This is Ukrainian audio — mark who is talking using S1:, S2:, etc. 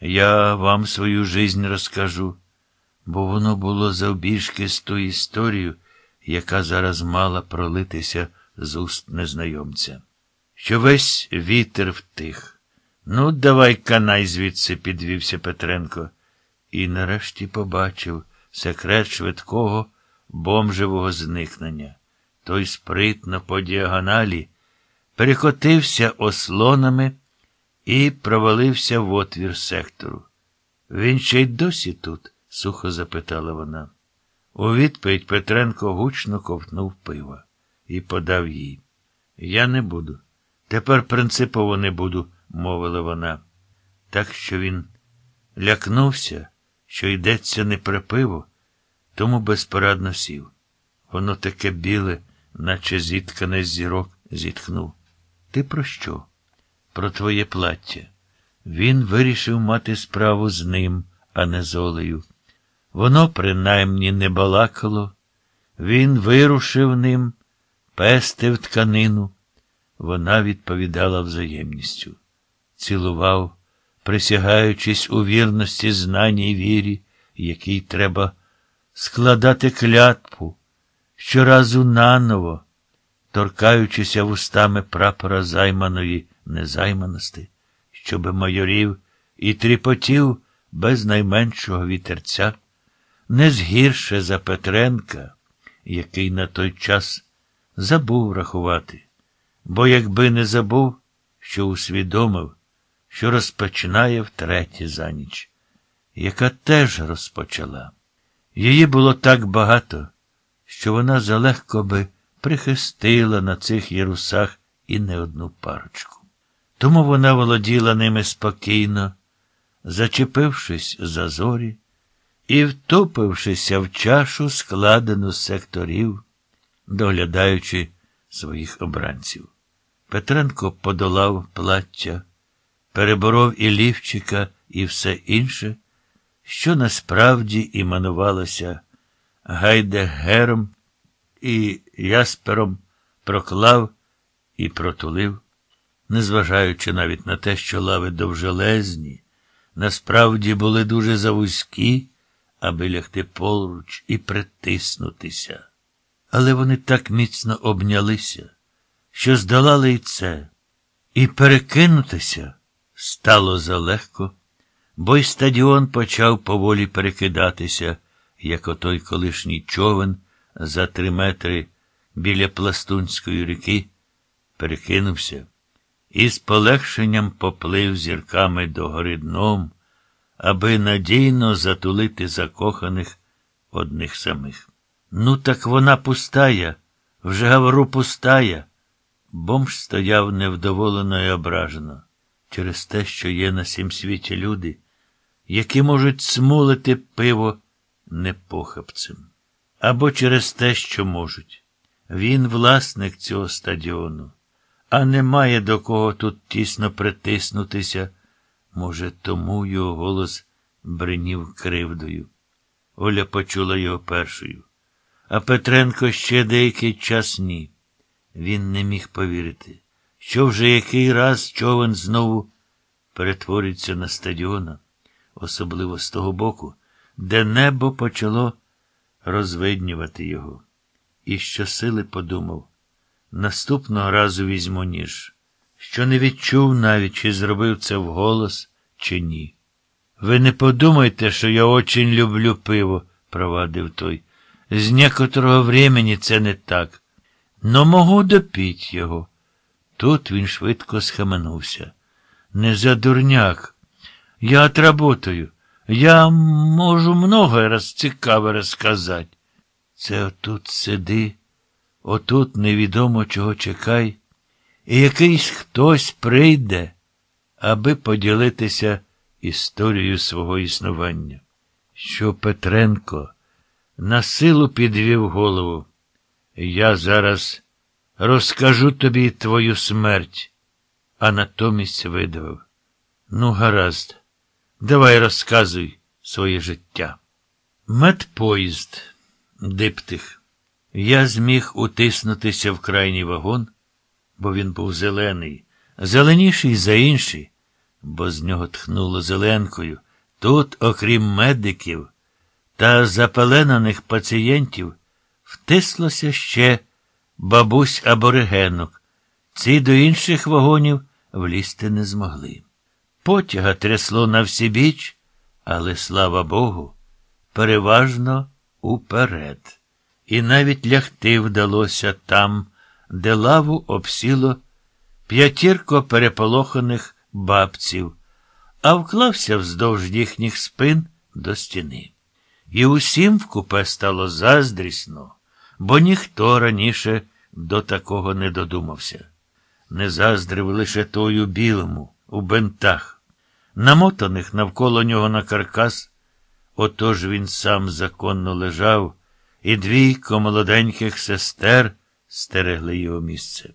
S1: Я вам свою жизнь розкажу, бо воно було завбільшки з ту історію, яка зараз мала пролитися з уст незнайомця. Що весь вітер втих. Ну, давай канай звідси, підвівся Петренко, і нарешті побачив секрет швидкого бомжевого зникнення. Той спритно по діагоналі перекотився ослонами і провалився в отвір сектору. Він ще й досі тут? сухо запитала вона. У відповідь Петренко гучно ковтнув пива і подав їй. Я не буду. Тепер принципово не буду, мовила вона. Так що він лякнувся, що йдеться не про пиво, тому безпорадно сів. Воно таке біле, наче зіткане з зірок, зітхнув. Ти про що? Про твоє плаття. Він вирішив мати справу з ним, а не з Олею. Воно принаймні не балакало. Він вирушив ним, пестив тканину. Вона відповідала взаємністю. Цілував, присягаючись у вірності знаній вірі, якій треба складати клятву щоразу наново, торкаючися вустами прапора займаної незайманості, щоби майорів і тріпотів без найменшого вітерця, не згірше за Петренка, який на той час забув рахувати. Бо якби не забув, що усвідомив, що розпочинає втретє за ніч, яка теж розпочала. Її було так багато, що вона залегко би прихистила на цих єрусах і не одну парочку. Тому вона володіла ними спокійно, зачепившись за зорі і втопившися в чашу, складену секторів, доглядаючи своїх обранців. Петренко подолав плаття, переборов і лівчика, і все інше, що насправді іменувалося Гайдегером і Яспером проклав і протулив, незважаючи навіть на те, що лави довжелезні, насправді були дуже завузькі, аби лягти поруч і притиснутися. Але вони так міцно обнялися, що здолали й це, і перекинутися стало залегко, бо й стадіон почав поволі перекидатися, як отой колишній човен за три метри біля пластунської ріки, перекинувся і з полегшенням поплив зірками догори дном, аби надійно затулити закоханих одних самих. Ну, так вона пустая, вже говору пустая. Бомж стояв невдоволено і ображено через те, що є на сім світі люди, які можуть смулити пиво непохапцем. Або через те, що можуть. Він власник цього стадіону, а немає до кого тут тісно притиснутися. Може, тому його голос бринів кривдою. Оля почула його першою. А Петренко ще деякий час ні. Він не міг повірити, що вже який раз човен знову перетвориться на стадіона, особливо з того боку, де небо почало розвиднювати його. І щосили подумав наступного разу візьму ніж, що не відчув навіть, чи зробив це вголос, чи ні. Ви не подумайте, що я очень люблю пиво, провадив той. З некоторого времени це не так. Но могу допіть його. Тут він швидко схаменувся. Не за дурняк. Я отработаю. Я можу много раз цікаве розказати. Це отут сиди, отут невідомо чого чекай, і якийсь хтось прийде, аби поділитися історією свого існування. Що Петренко на силу підвів голову. Я зараз розкажу тобі твою смерть, а натомість видавив. Ну, гаразд. Давай розказуй своє життя. Медпоїзд, диптих. Я зміг утиснутися в крайній вагон, бо він був зелений, зеленіший за інший, бо з нього тхнуло зеленкою. Тут, окрім медиків та запеленаних пацієнтів, втислося ще бабусь аборигенок. Ці до інших вагонів влізти не змогли. Потяга трясло на всі біч, але, слава Богу, переважно уперед. І навіть лягти вдалося там, де лаву обсіло п'ятірко переполоханих бабців, а вклався вздовж їхніх спин до стіни. І усім в купе стало заздрісно, бо ніхто раніше до такого не додумався. Не заздрив лише тою білому, у бентах, намотаних навколо нього на каркас. Отож він сам законно лежав, і двійко молоденьких сестер стерегли його місце.